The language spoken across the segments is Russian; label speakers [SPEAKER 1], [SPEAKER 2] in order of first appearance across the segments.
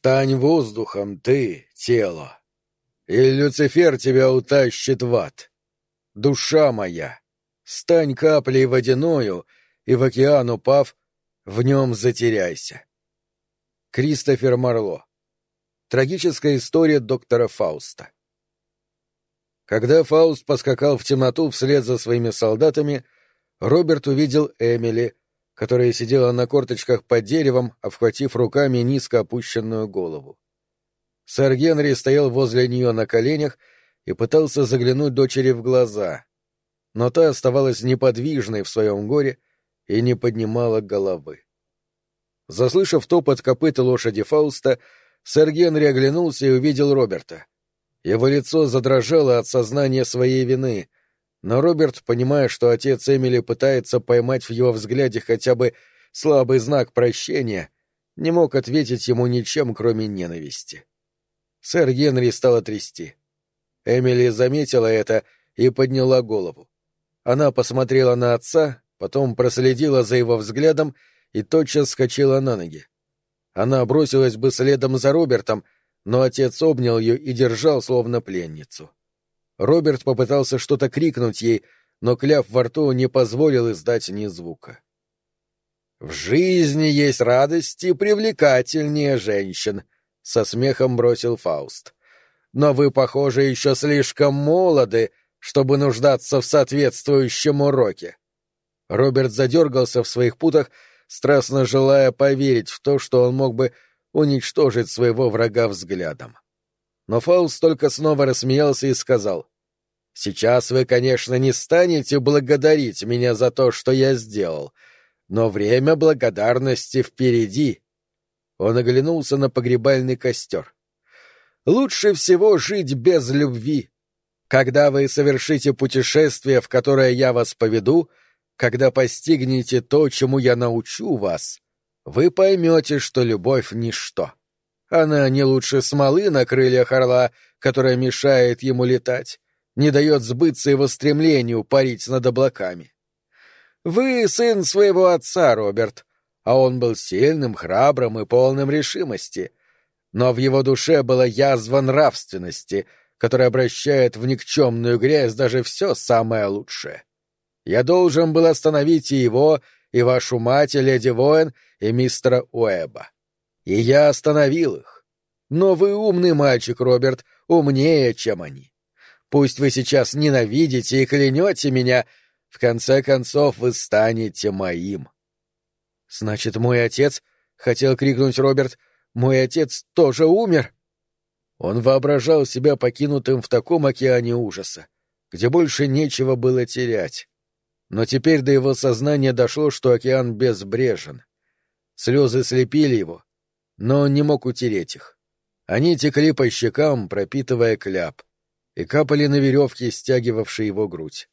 [SPEAKER 1] Стань воздухом, ты, тело, и Люцифер тебя утащит в ад. Душа моя, стань каплей водяною, и в океан упав, в нем затеряйся. Кристофер Марло. Трагическая история доктора Фауста. Когда Фауст поскакал в темноту вслед за своими солдатами, Роберт увидел Эмили, которая сидела на корточках под деревом, обхватив руками низко опущенную голову. Сэр Генри стоял возле нее на коленях и пытался заглянуть дочери в глаза, но та оставалась неподвижной в своем горе и не поднимала головы. Заслышав топот копыта лошади Фауста, сэр Генри оглянулся и увидел Роберта. Его лицо задрожало от сознания своей вины, но Роберт, понимая, что отец Эмили пытается поймать в его взгляде хотя бы слабый знак прощения, не мог ответить ему ничем, кроме ненависти. Сэр Генри стала трясти. Эмили заметила это и подняла голову. Она посмотрела на отца, потом проследила за его взглядом и тотчас скочила на ноги. Она бросилась бы следом за Робертом, но отец обнял ее и держал, словно пленницу. Роберт попытался что-то крикнуть ей, но кляв во рту не позволил издать ни звука. «В жизни есть радости привлекательнее женщин», — со смехом бросил Фауст. «Но вы, похоже, еще слишком молоды, чтобы нуждаться в соответствующем уроке». Роберт задергался в своих путах, страстно желая поверить в то, что он мог бы уничтожить своего врага взглядом. Но Фауст только снова рассмеялся и сказал, «Сейчас вы, конечно, не станете благодарить меня за то, что я сделал, но время благодарности впереди». Он оглянулся на погребальный костер. «Лучше всего жить без любви. Когда вы совершите путешествие, в которое я вас поведу, — когда постигнете то, чему я научу вас, вы поймете, что любовь — ничто. Она не лучше смолы на крыльях орла, которая мешает ему летать, не дает сбыться его стремлению парить над облаками. Вы сын своего отца, Роберт, а он был сильным, храбрым и полным решимости. Но в его душе была язва нравственности, которая обращает в никчемную грязь даже все самое лучшее. Я должен был остановить и его, и вашу мать, и леди Воин, и мистера Уэба. И я остановил их. Но вы умный мальчик, Роберт, умнее, чем они. Пусть вы сейчас ненавидите и клянете меня, в конце концов вы станете моим. — Значит, мой отец, — хотел крикнуть Роберт, — мой отец тоже умер? Он воображал себя покинутым в таком океане ужаса, где больше нечего было терять. Но теперь до его сознания дошло, что океан безбрежен. Слезы слепили его, но он не мог утереть их. Они текли по щекам, пропитывая кляп, и капали на веревке, стягивавшей его грудь.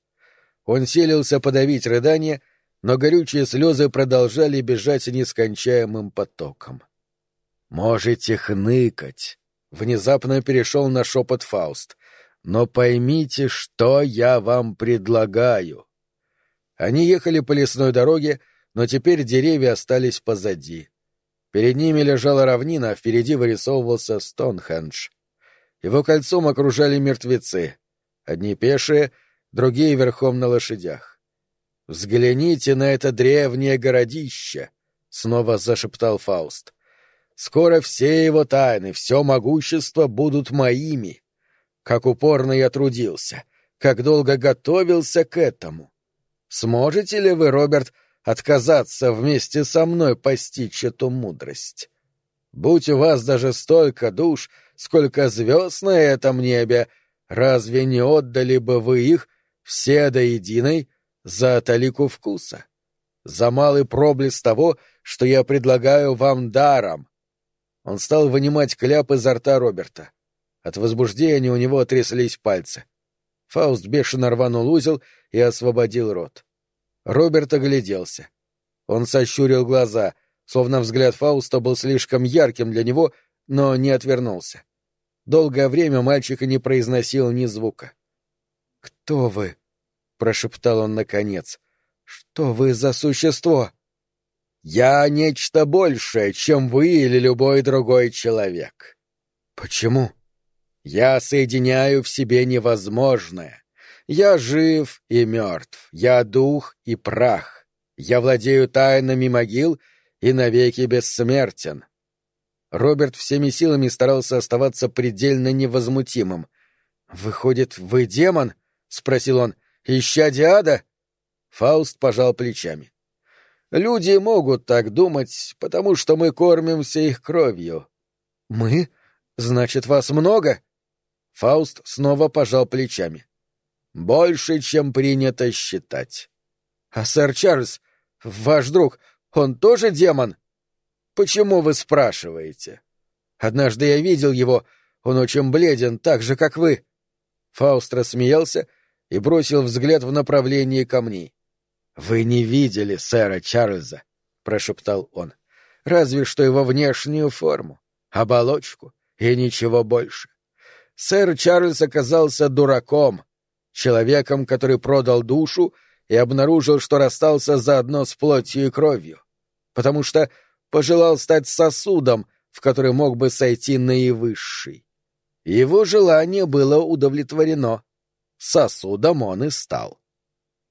[SPEAKER 1] Он селился подавить рыдание, но горючие слезы продолжали бежать нескончаемым потоком. «Можете хныкать», — внезапно перешел на шепот Фауст, — «но поймите, что я вам предлагаю». Они ехали по лесной дороге, но теперь деревья остались позади. Перед ними лежала равнина, а впереди вырисовывался Стоунхендж. Его кольцом окружали мертвецы. Одни пешие, другие верхом на лошадях. «Взгляните на это древнее городище!» — снова зашептал Фауст. «Скоро все его тайны, все могущество будут моими. Как упорно я трудился, как долго готовился к этому. Сможете ли вы, Роберт, отказаться вместе со мной постичь эту мудрость? Будь у вас даже столько душ, сколько звезд на этом небе, разве не отдали бы вы их все до единой за талику вкуса? За малый проблеск того, что я предлагаю вам даром. Он стал вынимать кляп изо рта Роберта. От возбуждения у него тряслись пальцы. Фауст бешено рванул узел и освободил рот. Роберт огляделся. Он сощурил глаза, словно взгляд Фауста был слишком ярким для него, но не отвернулся. Долгое время мальчик не произносил ни звука. «Кто вы?» — прошептал он наконец. «Что вы за существо?» Я нечто большее, чем вы или любой другой человек.
[SPEAKER 2] Почему?
[SPEAKER 1] Я соединяю в себе невозможное. Я жив и мертв, я дух и прах. Я владею тайнами могил и навеки бессмертен. Роберт всеми силами старался оставаться предельно невозмутимым. «Выходит, вы демон?» — спросил он. «Ища Диада?» Фауст пожал плечами. «Люди могут так думать, потому что мы кормимся их кровью».
[SPEAKER 2] «Мы? Значит, вас много?»
[SPEAKER 1] Фауст снова пожал плечами. «Больше, чем принято считать».
[SPEAKER 2] «А сэр Чарльз, ваш друг, он тоже демон?»
[SPEAKER 1] «Почему вы спрашиваете?»
[SPEAKER 2] «Однажды я видел его, он очень бледен, так же, как вы».
[SPEAKER 1] Фауст рассмеялся и бросил взгляд в направлении камней. «Вы не видели сэра Чарльза», — прошептал он. «Разве что его внешнюю форму, оболочку и ничего больше. Сэр Чарльз оказался дураком, человеком, который продал душу и обнаружил, что расстался заодно с плотью и кровью, потому что пожелал стать сосудом, в который мог бы сойти наивысший. Его желание было удовлетворено. Сосудом он и стал.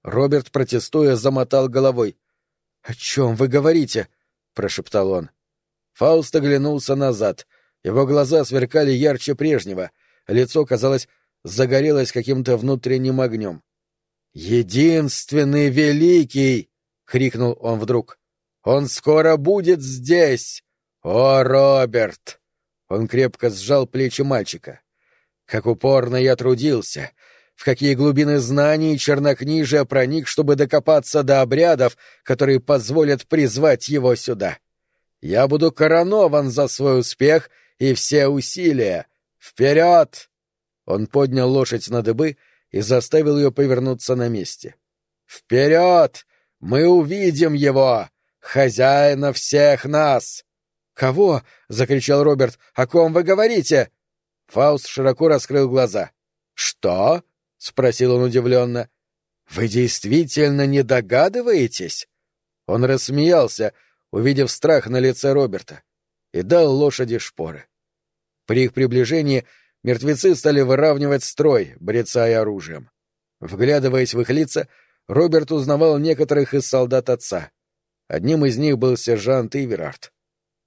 [SPEAKER 1] Роберт, протестуя, замотал головой. — О чем вы говорите? — прошептал он. Фауст оглянулся назад. Его глаза сверкали ярче прежнего. Лицо, казалось, загорелось каким-то внутренним огнем. «Единственный великий!» — крикнул он вдруг. «Он скоро будет здесь! О, Роберт!» Он крепко сжал плечи мальчика. «Как упорно я трудился! В какие глубины знаний чернокнижия проник, чтобы докопаться до обрядов, которые позволят призвать его сюда! Я буду коронован за свой успех и все усилия! Вперед!» Он поднял лошадь на дыбы и заставил ее повернуться на месте. «Вперед! Мы увидим его! Хозяина всех нас!»
[SPEAKER 2] «Кого?» — закричал Роберт. «О ком вы говорите?»
[SPEAKER 1] Фауст широко раскрыл глаза. «Что?» — спросил он удивленно. «Вы действительно не догадываетесь?» Он рассмеялся, увидев страх на лице Роберта, и дал лошади шпоры. При их приближении мертвецы стали выравнивать строй, брецая оружием. Вглядываясь в их лица, Роберт узнавал некоторых из солдат отца. Одним из них был сержант Иверард.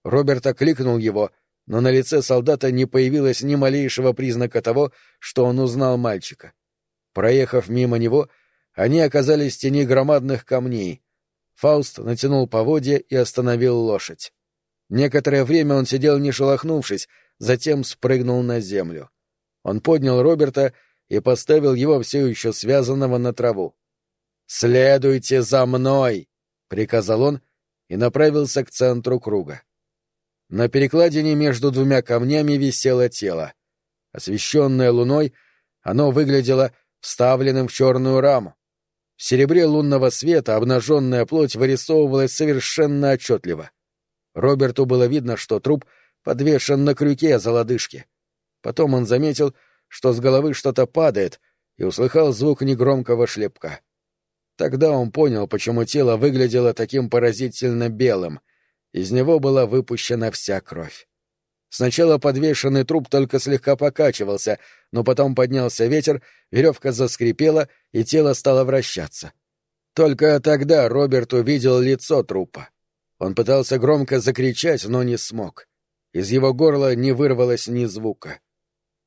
[SPEAKER 1] Роберт окликнул его, но на лице солдата не появилось ни малейшего признака того, что он узнал мальчика. Проехав мимо него, они оказались в тени громадных камней. Фауст натянул поводья и остановил лошадь. Некоторое время он сидел не шелохнувшись, затем спрыгнул на землю. Он поднял Роберта и поставил его все еще связанного на траву. «Следуйте за мной!» — приказал он и направился к центру круга. На перекладине между двумя камнями висело тело. Освещенное луной, оно выглядело вставленным в черную раму. В серебре лунного света обнаженная плоть вырисовывалась совершенно отчетливо. Роберту было видно, что труп подвешен на крюке за лодыжки. Потом он заметил, что с головы что-то падает, и услыхал звук негромкого шлепка. Тогда он понял, почему тело выглядело таким поразительно белым. Из него была выпущена вся кровь. Сначала подвешенный труп только слегка покачивался, но потом поднялся ветер, веревка заскрипела, и тело стало вращаться. Только тогда Роберт увидел лицо трупа. Он пытался громко закричать, но не смог. Из его горла не вырвалось ни звука.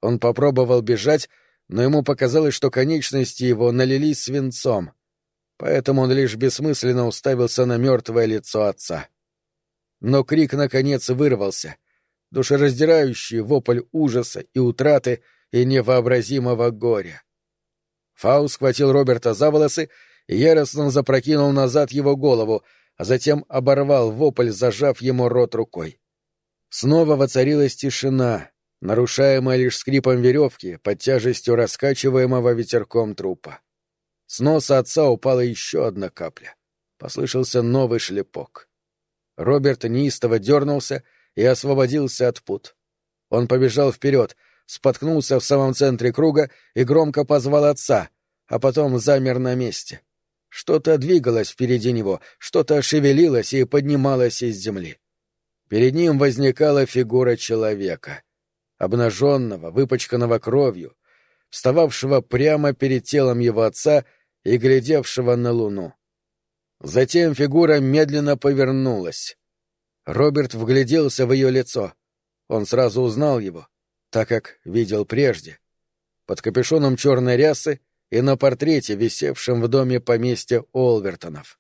[SPEAKER 1] Он попробовал бежать, но ему показалось, что конечности его налились свинцом. Поэтому он лишь бессмысленно уставился на мертвое лицо отца. Но крик, наконец, вырвался. Душераздирающий вопль ужаса и утраты и невообразимого горя. Фаус схватил Роберта за волосы и яростно запрокинул назад его голову, а затем оборвал вопль, зажав ему рот рукой. Снова воцарилась тишина, нарушаемая лишь скрипом веревки под тяжестью раскачиваемого ветерком трупа. С носа отца упала еще одна капля. Послышался новый шлепок. Роберт неистово дернулся и освободился от пут. Он побежал вперед, споткнулся в самом центре круга и громко позвал отца, а потом замер на месте. Что-то двигалось впереди него, что-то шевелилось и поднималось из земли. Перед ним возникала фигура человека, обнаженного, выпачканного кровью, встававшего прямо перед телом его отца и глядевшего на луну. Затем фигура медленно повернулась. Роберт вгляделся в ее лицо. Он сразу узнал его, так как видел прежде. Под капюшоном черной рясы и на портрете, висевшем в доме поместья Олвертонов.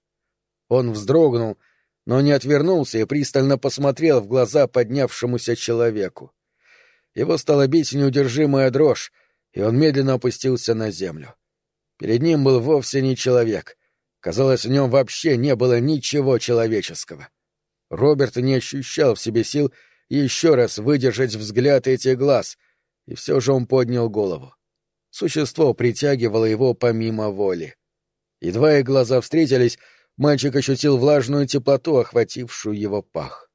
[SPEAKER 1] Он вздрогнул, но не отвернулся и пристально посмотрел в глаза поднявшемуся человеку. Его стала бить неудержимая дрожь, и он медленно опустился на землю. Перед ним был вовсе не человек. Казалось, в нем вообще не было ничего человеческого. Роберт не ощущал в себе сил еще раз выдержать взгляд этих глаз, и все же он поднял голову. Существо притягивало его помимо воли. Едва их глаза встретились, мальчик ощутил влажную теплоту, охватившую его пах.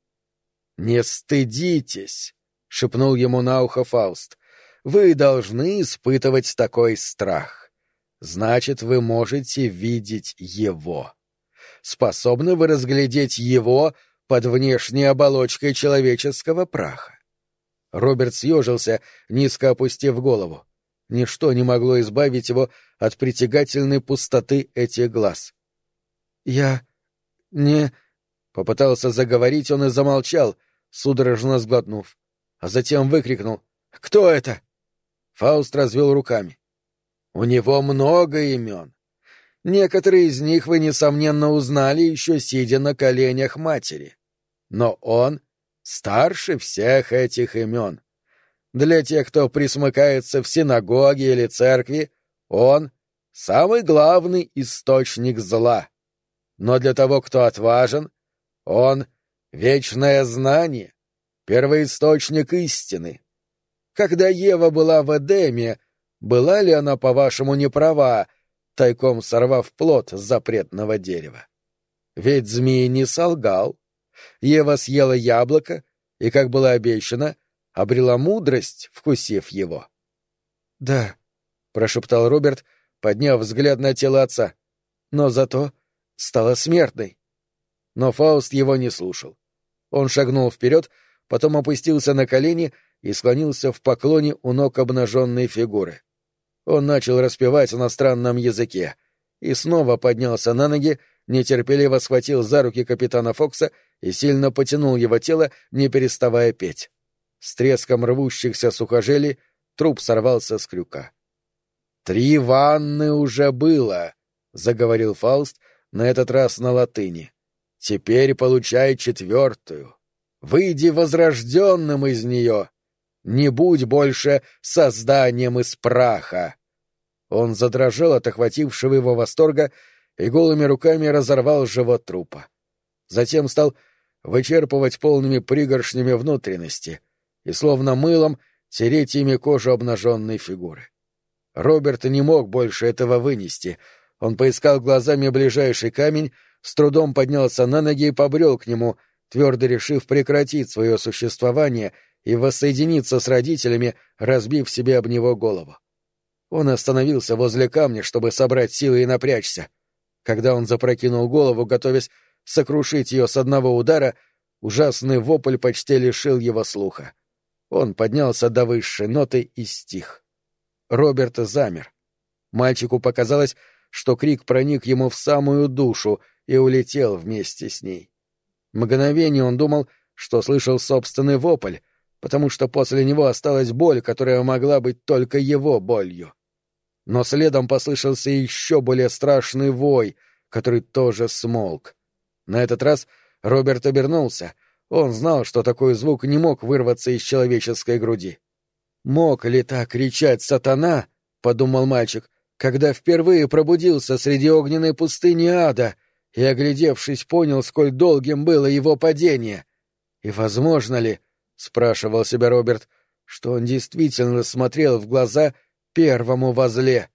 [SPEAKER 1] «Не стыдитесь!» — шепнул ему на ухо Фауст. «Вы должны испытывать такой страх. Значит, вы можете видеть его. Способны вы разглядеть его под внешней оболочкой человеческого праха?» Роберт съежился, низко опустив голову. Ничто не могло избавить его от притягательной пустоты этих глаз. «Я... не...» — попытался заговорить он и замолчал, судорожно сглотнув, а затем выкрикнул. «Кто это?» Фауст развел руками. «У него много имен. Некоторые из них вы, несомненно, узнали, еще сидя на коленях матери. Но он старше всех этих имен. Для тех, кто присмыкается в синагоге или церкви, он — самый главный источник зла. Но для того, кто отважен, он — вечное знание, первоисточник истины. Когда Ева была в Эдеме, была ли она, по-вашему, не права, тайком сорвав плод с запретного дерева? Ведь змей не солгал. Ева съела яблоко, и, как было обещано, — обрела мудрость, вкусив его. — Да, — прошептал Роберт, подняв взгляд на тело отца, — но зато стала смертной. Но Фауст его не слушал. Он шагнул вперед, потом опустился на колени и склонился в поклоне у ног обнаженной фигуры. Он начал распевать на странном языке и снова поднялся на ноги, нетерпеливо схватил за руки капитана Фокса и сильно потянул его тело, не переставая петь. С треском рвущихся сухожилий труп сорвался с крюка. «Три ванны уже было», — заговорил Фауст, на этот раз на латыни. «Теперь получай четвертую. Выйди возрожденным из нее. Не будь больше созданием из праха». Он задрожал от охватившего его восторга и голыми руками разорвал живот трупа. Затем стал вычерпывать полными пригоршнями внутренности, и словно мылом тереть ими кожу обнаженной фигуры. Роберт не мог больше этого вынести. Он поискал глазами ближайший камень, с трудом поднялся на ноги и побрел к нему, твердо решив прекратить свое существование и воссоединиться с родителями, разбив себе об него голову. Он остановился возле камня, чтобы собрать силы и напрячься. Когда он запрокинул голову, готовясь сокрушить ее с одного удара, ужасный вопль почти лишил его слуха. Он поднялся до высшей ноты и стих. Роберт замер. Мальчику показалось, что крик проник ему в самую душу и улетел вместе с ней. Мгновение он думал, что слышал собственный вопль, потому что после него осталась боль, которая могла быть только его болью. Но следом послышался еще более страшный вой, который тоже смолк. На этот раз Роберт обернулся — он знал, что такой звук не мог вырваться из человеческой груди. «Мог ли так кричать сатана?» — подумал мальчик, когда впервые пробудился среди огненной пустыни ада и, оглядевшись, понял, сколь долгим было его падение. «И возможно ли, — спрашивал себя Роберт, — что он действительно смотрел в глаза первому возле?»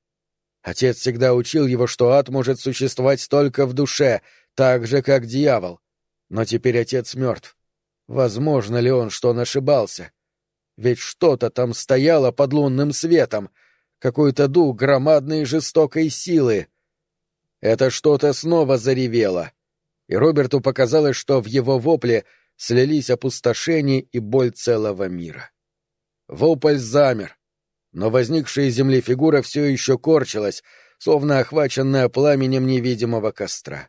[SPEAKER 1] Отец всегда учил его, что ад может существовать только в душе, так же, как дьявол. Но теперь отец мертв. Возможно ли он, что он ошибался? Ведь что-то там стояло под лунным светом, какой-то дух громадной и жестокой силы. Это что-то снова заревело, и Роберту показалось, что в его вопле слились опустошение и боль целого мира. Вопль замер, но возникшая из земли фигура все еще корчилась, словно охваченная пламенем невидимого костра.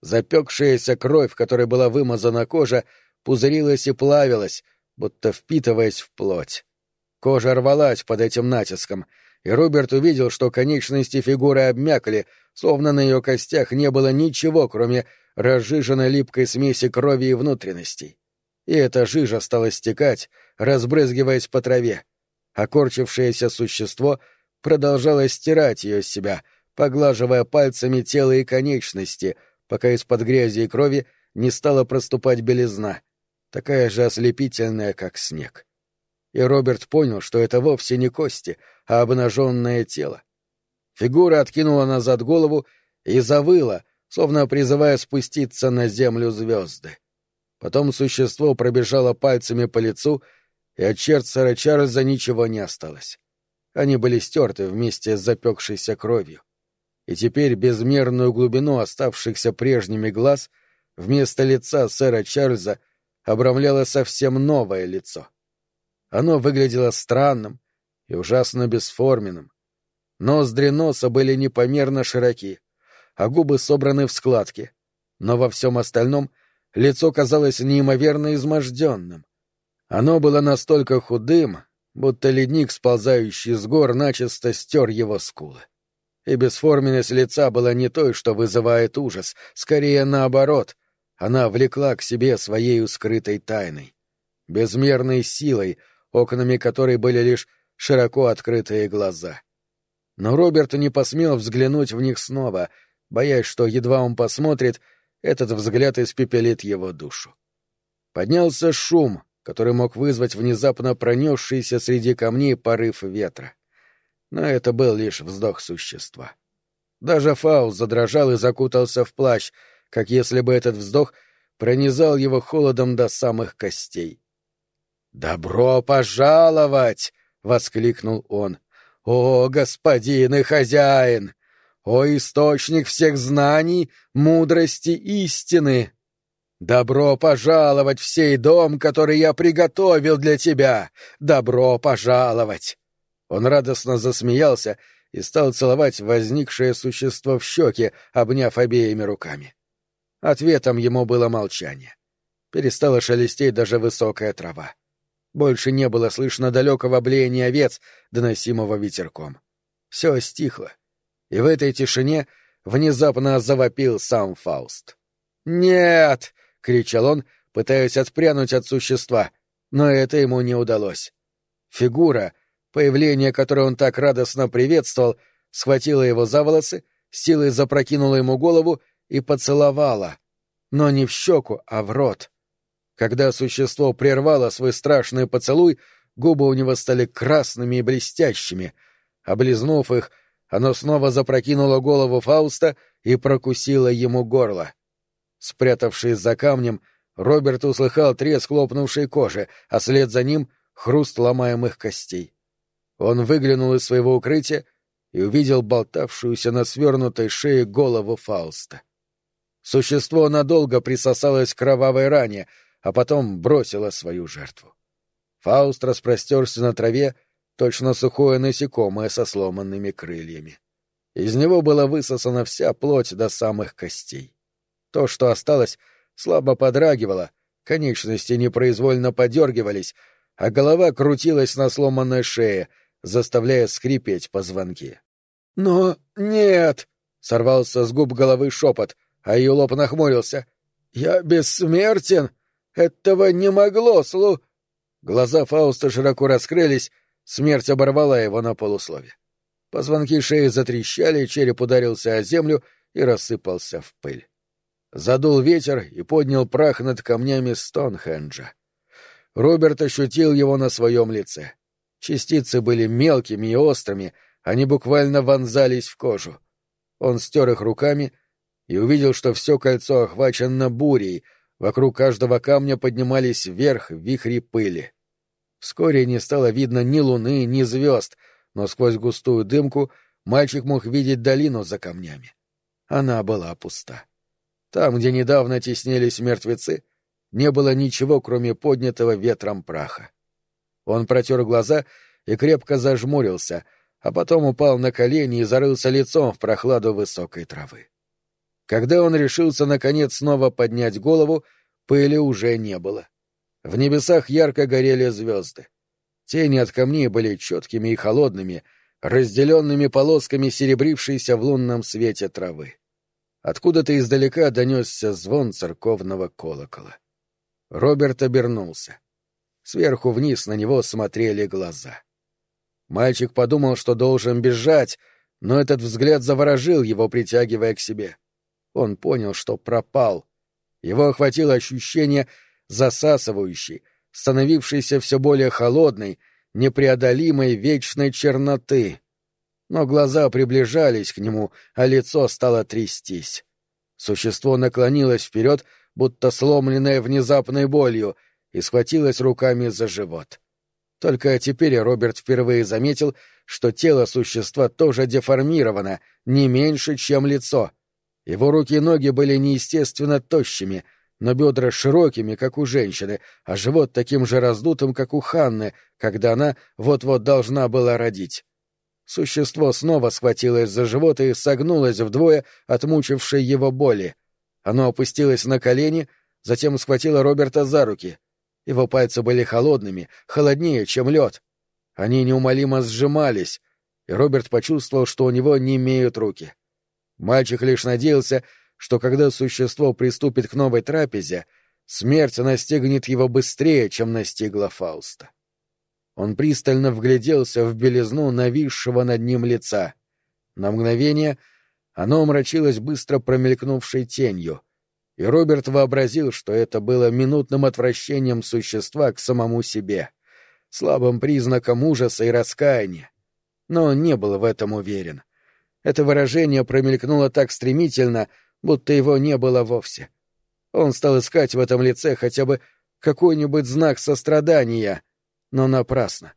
[SPEAKER 1] Запекшаяся кровь, которой была вымазана кожа, пузырилась и плавилась, будто впитываясь в плоть. Кожа рвалась под этим натиском, и Роберт увидел, что конечности фигуры обмякли, словно на ее костях не было ничего, кроме разжиженной липкой смеси крови и внутренностей. И эта жижа стала стекать, разбрызгиваясь по траве. Окорчившееся существо продолжало стирать ее с себя, поглаживая пальцами тело и конечности, пока из-под грязи и крови не стала проступать белизна, такая же ослепительная, как снег. И Роберт понял, что это вовсе не кости, а обнаженное тело. Фигура откинула назад голову и завыла, словно призывая спуститься на землю звезды. Потом существо пробежало пальцами по лицу, и от черт сэра Чарльза ничего не осталось. Они были стерты вместе с запекшейся кровью. И теперь безмерную глубину оставшихся прежними глаз вместо лица сэра Чарльза обрамляло совсем новое лицо. Оно выглядело странным и ужасно бесформенным. Ноздри носа были непомерно широки, а губы собраны в складки, но во всем остальном лицо казалось неимоверно изможденным. Оно было настолько худым, будто ледник, сползающий с гор, начисто стер его скулы. И бесформенность лица была не той, что вызывает ужас, скорее наоборот, она влекла к себе своей скрытой тайной. Безмерной силой, окнами которой были лишь широко открытые глаза. Но Роберт не посмел взглянуть в них снова, боясь, что едва он посмотрит, этот взгляд испепелит его душу. Поднялся шум, который мог вызвать внезапно пронесшийся среди камней порыв ветра. Но это был лишь вздох существа. Даже Фаус задрожал и закутался в плащ, как если бы этот вздох пронизал его холодом до самых костей. «Добро пожаловать!» — воскликнул он. «О, господин и хозяин! О, источник всех знаний, мудрости, истины! Добро пожаловать в сей дом, который я приготовил для тебя! Добро пожаловать!» Он радостно засмеялся и стал целовать возникшее существо в щеки, обняв обеими руками. Ответом ему было молчание. Перестала шелестеть даже высокая трава. Больше не было слышно далекого блеяния овец, доносимого ветерком. Все стихло. И в этой тишине внезапно завопил сам Фауст. «Нет!» — кричал он, пытаясь отпрянуть от существа, но это ему не удалось. Фигура, появление которой он так радостно приветствовал, схватила его за волосы, силой запрокинула ему голову и поцеловала, но не в щеку, а в рот. Когда существо прервало свой страшный поцелуй, губы у него стали красными и блестящими. Облизнув их, оно снова запрокинуло голову Фауста и прокусило ему горло. Спрятавшись за камнем, Роберт услыхал треск лопнувшей кожи, а след за ним — хруст ломаемых костей. Он выглянул из своего укрытия и увидел болтавшуюся на свернутой шее голову Фауста. Существо надолго присосалось к кровавой ране, а потом бросило свою жертву. Фауст распростерся на траве, точно сухое насекомое со сломанными крыльями. Из него была высосана вся плоть до самых костей. То, что осталось, слабо подрагивало, конечности непроизвольно подергивались, а голова крутилась на сломанной шее, заставляя скрипеть позвонки. «Но нет!» — сорвался с губ головы шепот — а ее лоб нахмурился. «Я бессмертен? Этого не могло, слу...» Глаза Фауста широко раскрылись, смерть оборвала его на полуслове. Позвонки шеи затрещали, череп ударился о землю и рассыпался в пыль. Задул ветер и поднял прах над камнями Стоунхенджа. Роберт ощутил его на своем лице. Частицы были мелкими и острыми, они буквально вонзались в кожу. Он стер их руками и увидел, что все кольцо охвачено бурей, вокруг каждого камня поднимались вверх вихри пыли. Вскоре не стало видно ни луны, ни звезд, но сквозь густую дымку мальчик мог видеть долину за камнями. она была пуста. Там, где недавно теснились мертвецы, не было ничего, кроме поднятого ветром праха. Он протер глаза и крепко зажмурился, а потом упал на колени и зарылся лицом в прохладу высокой травы. Когда он решился, наконец, снова поднять голову, пыли уже не было. В небесах ярко горели звезды. Тени от камней были четкими и холодными, разделенными полосками серебрившейся в лунном свете травы. Откуда-то издалека донесся звон церковного колокола. Роберт обернулся. Сверху вниз на него смотрели глаза. Мальчик подумал, что должен бежать, но этот взгляд заворожил его, притягивая к себе. Он понял, что пропал. Его охватило ощущение засасывающей, становившейся все более холодной, непреодолимой вечной черноты. Но глаза приближались к нему, а лицо стало трястись. Существо наклонилось вперед, будто сломленное внезапной болью, и схватилась руками за живот. Только теперь Роберт впервые заметил, что тело существа тоже деформировано, не меньше, чем лицо. Его руки и ноги были неестественно тощими, но бедра широкими, как у женщины, а живот таким же раздутым, как у Ханны, когда она вот-вот должна была родить. Существо снова схватилось за живот и согнулось вдвое от мучившей его боли. Оно опустилось на колени, затем схватило Роберта за руки — его пальцы были холодными, холоднее, чем лед. Они неумолимо сжимались, и Роберт почувствовал, что у него не имеют руки. Мальчик лишь надеялся, что когда существо приступит к новой трапезе, смерть настигнет его быстрее, чем настигла Фауста. Он пристально вгляделся в белизну нависшего над ним лица. На мгновение оно омрачилось быстро промелькнувшей тенью — и Роберт вообразил, что это было минутным отвращением существа к самому себе, слабым признаком ужаса и раскаяния. Но он не был в этом уверен. Это выражение промелькнуло так стремительно, будто его не было вовсе. Он стал искать в этом лице хотя бы какой-нибудь знак сострадания, но напрасно.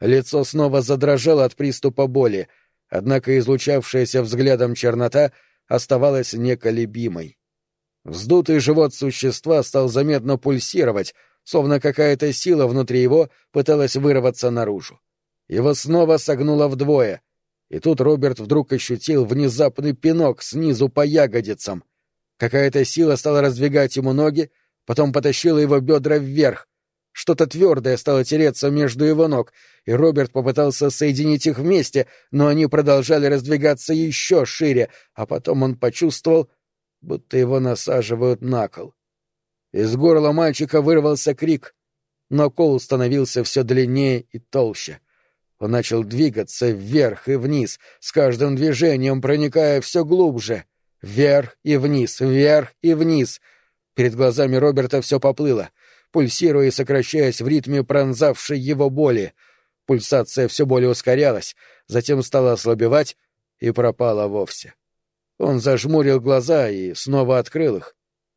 [SPEAKER 1] Лицо снова задрожало от приступа боли, однако излучавшаяся взглядом чернота оставалась неколебимой. Вздутый живот существа стал заметно пульсировать, словно какая-то сила внутри его пыталась вырваться наружу. Его снова согнуло вдвое, и тут Роберт вдруг ощутил внезапный пинок снизу по ягодицам. Какая-то сила стала раздвигать ему ноги, потом потащила его бедра вверх. Что-то твердое стало тереться между его ног, и Роберт попытался соединить их вместе, но они продолжали раздвигаться еще шире, а потом он почувствовал, будто его насаживают на кол. Из горла мальчика вырвался крик, но кол становился все длиннее и толще. Он начал двигаться вверх и вниз, с каждым движением проникая все глубже. Вверх и вниз, вверх и вниз. Перед глазами Роберта все поплыло, пульсируя и сокращаясь в ритме пронзавшей его боли. Пульсация все более ускорялась, затем стала ослабевать и пропала вовсе. Он зажмурил глаза и снова открыл их,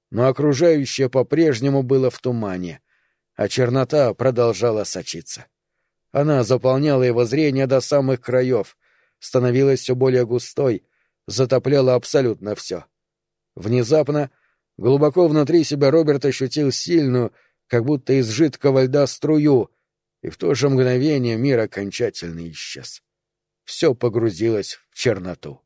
[SPEAKER 1] но окружающее по-прежнему было в тумане, а чернота продолжала сочиться. Она заполняла его зрение до самых краев, становилась все более густой, затопляла абсолютно все. Внезапно, глубоко внутри себя Роберт ощутил сильную, как будто из жидкого льда струю, и в то же мгновение мир окончательно исчез. Все погрузилось в черноту.